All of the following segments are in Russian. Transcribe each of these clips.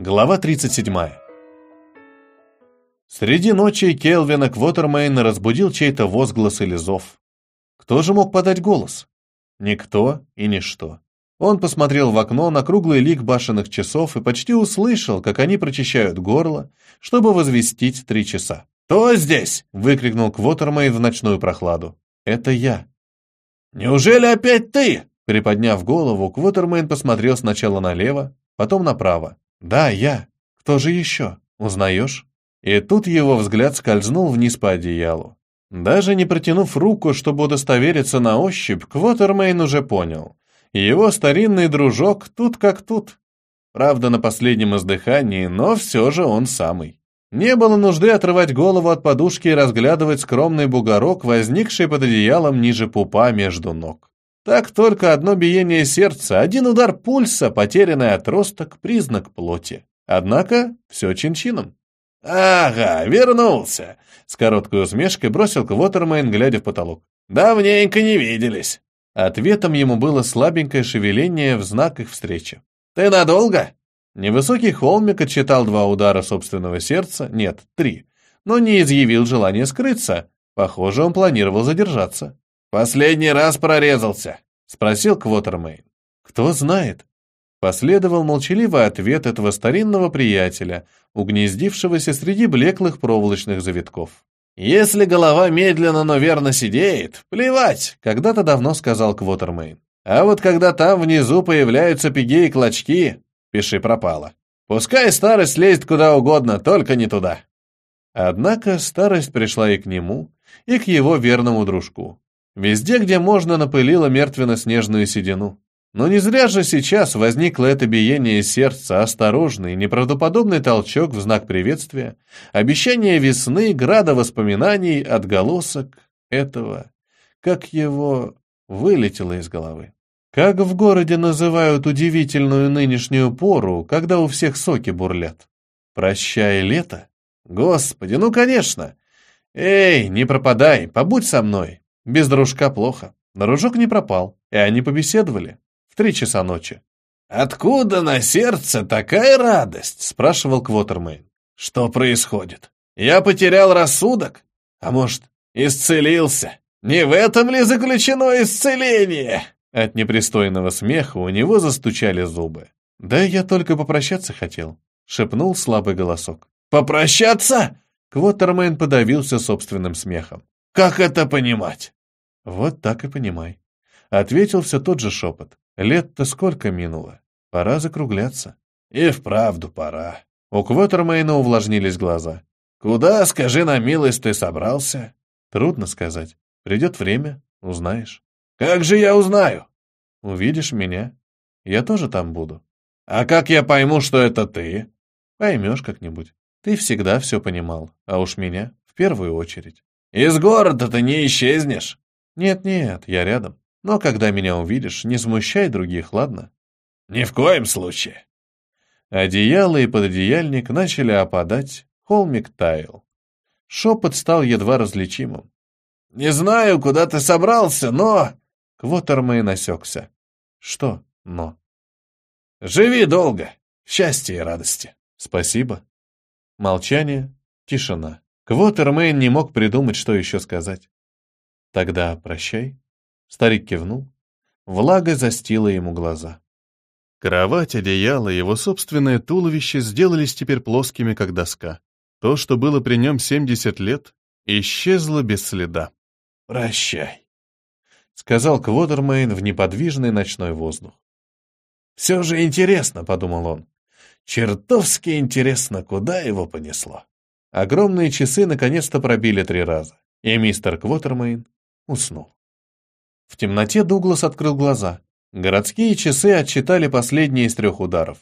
Глава 37. Среди ночи Келвина Квотермейна разбудил чей-то возглас или зов. Кто же мог подать голос? Никто и ничто. Он посмотрел в окно на круглый лик башенных часов и почти услышал, как они прочищают горло, чтобы возвестить три часа. «Кто здесь?» — выкрикнул Квотермейн в ночную прохладу. «Это я». «Неужели опять ты?» Приподняв голову, Квотермейн посмотрел сначала налево, потом направо. «Да, я. Кто же еще? Узнаешь?» И тут его взгляд скользнул вниз по одеялу. Даже не протянув руку, чтобы удостовериться на ощупь, Квотермейн уже понял. Его старинный дружок тут как тут. Правда, на последнем издыхании, но все же он самый. Не было нужды отрывать голову от подушки и разглядывать скромный бугорок, возникший под одеялом ниже пупа между ног. Так только одно биение сердца, один удар пульса, потерянный отросток, признак плоти. Однако все чин-чином. «Ага, вернулся!» С короткой усмешкой бросил Квотермейн, глядя в потолок. «Давненько не виделись!» Ответом ему было слабенькое шевеление в знак их встречи. «Ты надолго?» Невысокий холмик отчитал два удара собственного сердца, нет, три, но не изъявил желания скрыться. Похоже, он планировал задержаться. «Последний раз прорезался?» — спросил Квотермейн. «Кто знает?» Последовал молчаливый ответ этого старинного приятеля, угнездившегося среди блеклых проволочных завитков. «Если голова медленно, но верно сидеет, плевать», — когда-то давно сказал Квотермейн. «А вот когда там внизу появляются пиги и клочки, пиши пропало. Пускай старость лезет куда угодно, только не туда». Однако старость пришла и к нему, и к его верному дружку. Везде, где можно, напылила мертвенно-снежную седину. Но не зря же сейчас возникло это биение сердца, осторожный, неправдоподобный толчок в знак приветствия, обещание весны, града воспоминаний, отголосок этого, как его вылетело из головы. Как в городе называют удивительную нынешнюю пору, когда у всех соки бурлят? Прощай, лето? Господи, ну конечно! Эй, не пропадай, побудь со мной, без дружка плохо. Дружок не пропал, и они побеседовали. В три часа ночи. «Откуда на сердце такая радость?» — спрашивал Квотермейн. «Что происходит? Я потерял рассудок? А может, исцелился? Не в этом ли заключено исцеление?» От непристойного смеха у него застучали зубы. «Да я только попрощаться хотел», — шепнул слабый голосок. «Попрощаться?» Квотермейн подавился собственным смехом. «Как это понимать?» «Вот так и понимай». Ответил все тот же шепот. «Лет-то сколько минуло? Пора закругляться». «И вправду пора». У Квотермейна увлажнились глаза. «Куда, скажи на милость, ты собрался?» «Трудно сказать. Придет время, узнаешь». «Как же я узнаю?» «Увидишь меня. Я тоже там буду». «А как я пойму, что это ты?» «Поймешь как-нибудь. Ты всегда все понимал, а уж меня в первую очередь». «Из города ты не исчезнешь?» «Нет-нет, я рядом. Но когда меня увидишь, не смущай других, ладно?» «Ни в коем случае!» Одеяло и пододеяльник начали опадать, холмик таял. Шепот стал едва различимым. «Не знаю, куда ты собрался, но...» Квотермейн насекся. «Что «но»?» «Живи долго, счастья и радости». «Спасибо». Молчание, тишина. Квотермейн не мог придумать, что еще сказать. «Тогда прощай». Старик кивнул. Влага застила ему глаза. Кровать, одеяло, его собственное туловище сделались теперь плоскими, как доска. То, что было при нем 70 лет, исчезло без следа. «Прощай», — сказал Квотермейн в неподвижный ночной воздух. «Все же интересно», — подумал он. «Чертовски интересно, куда его понесло». Огромные часы наконец-то пробили три раза, и мистер Квотермейн уснул. В темноте Дуглас открыл глаза. Городские часы отсчитали последние из трех ударов.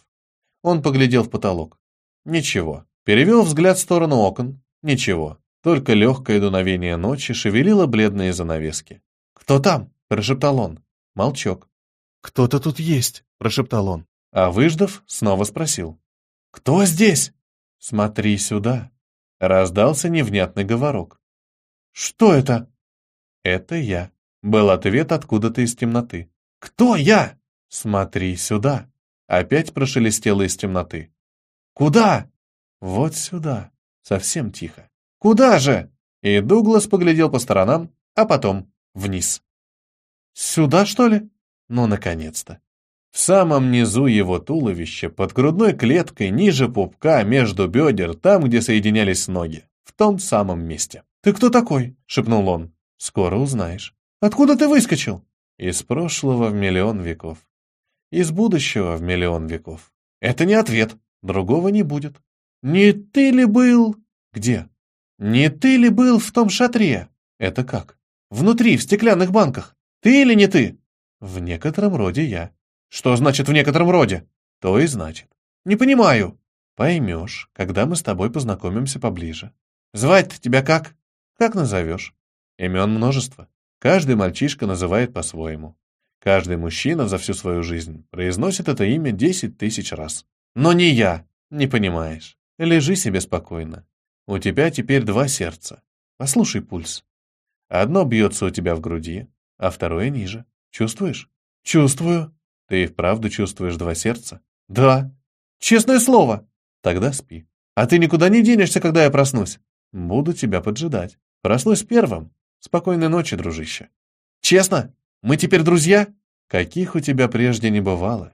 Он поглядел в потолок. Ничего. Перевел взгляд в сторону окон. Ничего. Только легкое дуновение ночи шевелило бледные занавески. «Кто там?» – прошептал он. Молчок. «Кто-то тут есть», – прошептал он. А выждав, снова спросил. «Кто здесь?» «Смотри сюда», — раздался невнятный говорок. «Что это?» «Это я», — был ответ откуда-то из темноты. «Кто я?» «Смотри сюда», — опять прошелестело из темноты. Куда? Вот сюда. Совсем тихо. Куда же? И Дуглас поглядел по сторонам, а потом вниз. Сюда, что ли? Ну, наконец-то. В самом низу его туловища, под грудной клеткой, ниже пупка, между бедер, там, где соединялись ноги. В том самом месте. «Ты кто такой?» — шепнул он. «Скоро узнаешь». «Откуда ты выскочил?» «Из прошлого в миллион веков. Из будущего в миллион веков. Это не ответ. Другого не будет. Не ты ли был... Где? Не ты ли был в том шатре? Это как? Внутри, в стеклянных банках. Ты или не ты? В некотором роде я. Что значит в некотором роде? То и значит. Не понимаю. Поймешь, когда мы с тобой познакомимся поближе. Звать-то тебя как? Как назовешь? Имен множество. Каждый мальчишка называет по-своему. Каждый мужчина за всю свою жизнь произносит это имя десять тысяч раз. Но не я, не понимаешь. Лежи себе спокойно. У тебя теперь два сердца. Послушай пульс. Одно бьется у тебя в груди, а второе ниже. Чувствуешь? Чувствую. Ты и вправду чувствуешь два сердца? Да. Честное слово. Тогда спи. А ты никуда не денешься, когда я проснусь. Буду тебя поджидать. Проснусь первым. Спокойной ночи, дружище. Честно? Мы теперь друзья? Каких у тебя прежде не бывало.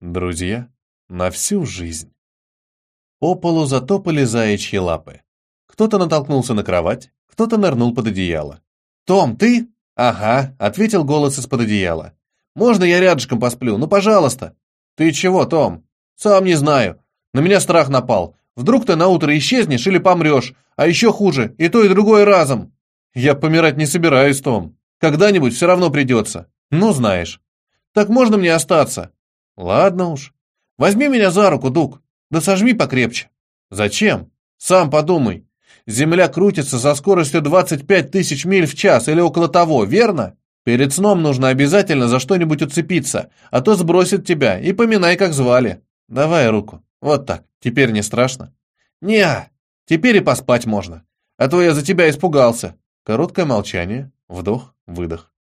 Друзья на всю жизнь. По полу затопали заячьи лапы. Кто-то натолкнулся на кровать, кто-то нырнул под одеяло. «Том, ты?» «Ага», — ответил голос из-под одеяла. «Можно я рядышком посплю? Ну, пожалуйста». «Ты чего, Том?» «Сам не знаю. На меня страх напал. Вдруг ты на утро исчезнешь или помрешь, а еще хуже, и то, и другое разом». «Я помирать не собираюсь, Том. Когда-нибудь все равно придется. Ну, знаешь». «Так можно мне остаться?» «Ладно уж. Возьми меня за руку, Дуг. Да сожми покрепче». «Зачем? Сам подумай. Земля крутится со скоростью 25 тысяч миль в час или около того, верно? Перед сном нужно обязательно за что-нибудь уцепиться, а то сбросит тебя, и поминай, как звали. Давай руку. Вот так. Теперь не страшно?» «Не, теперь и поспать можно. А то я за тебя испугался». Короткое молчание, вдох, выдох.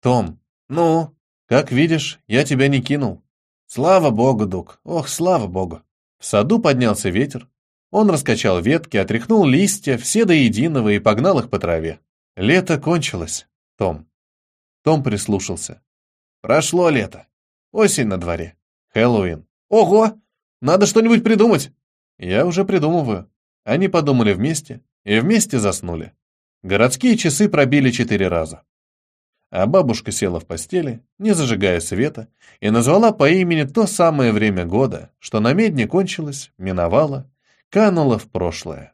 «Том, ну, как видишь, я тебя не кинул. Слава богу, Дук, ох, слава богу. В саду поднялся ветер. Он раскачал ветки, отряхнул листья, все до единого, и погнал их по траве. Лето кончилось, Том. Том прислушался. Прошло лето. Осень на дворе. Хэллоуин. Ого! Надо что-нибудь придумать. Я уже придумываю. Они подумали вместе и вместе заснули. Городские часы пробили четыре раза а бабушка села в постели, не зажигая света, и назвала по имени то самое время года, что на медне кончилось, миновало, кануло в прошлое.